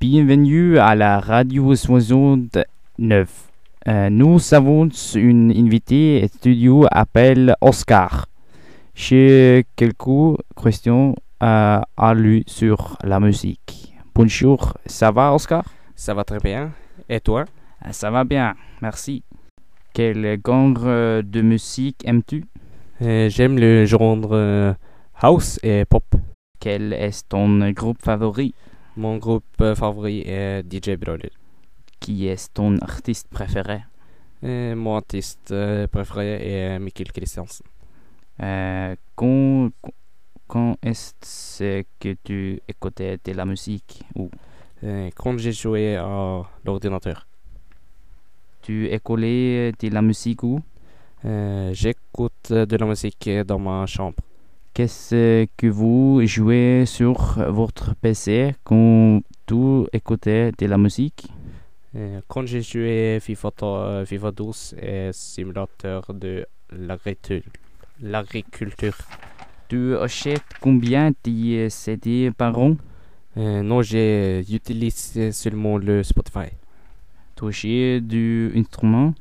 Bienvenue à la radio 69. Euh, nous avons une invitée studio appelle Oscar. J'ai quelques questions euh, à lui sur la musique. Bonjour, ça va Oscar? Ça va très bien. Et toi? Ah, Ça va bien, merci. Quel genre euh, de musique aimes-tu? Euh, J'aime le genre euh, house et pop. Quel est ton groupe favori? Mon groupe euh, favori est DJ Broly. Qui est ton artiste préféré? Et mon artiste euh, préféré est Mikkel Christiansen. Euh, quand, quand est-ce que tu écoutais de la musique ou? Euh, Quand j'ai joué à l'ordinateur, tu écoutais de la musique où euh, j'écoute de la musique dans ma chambre. Qu'est-ce que vous jouez sur votre PC quand tu écoutez de la musique? Euh, Quand j'ai joué FIFA, FIFA 12 et simulateur de l'agriculture. Tu achètes combien de CD par an? Euh, non, j'utilise seulement le Spotify. Tu achètes du instrument?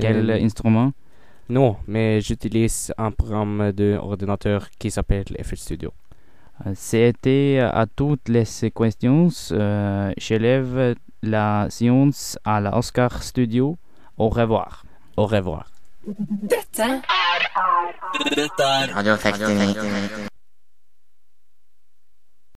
Quel Euh, instrument? Non, mais j'utilise un programme d'ordinateur qui s'appelle FL Studio. Euh, C'était à toutes les questions. Euh, J'élève la science à la Oscar Studio. Au revoir. Au revoir.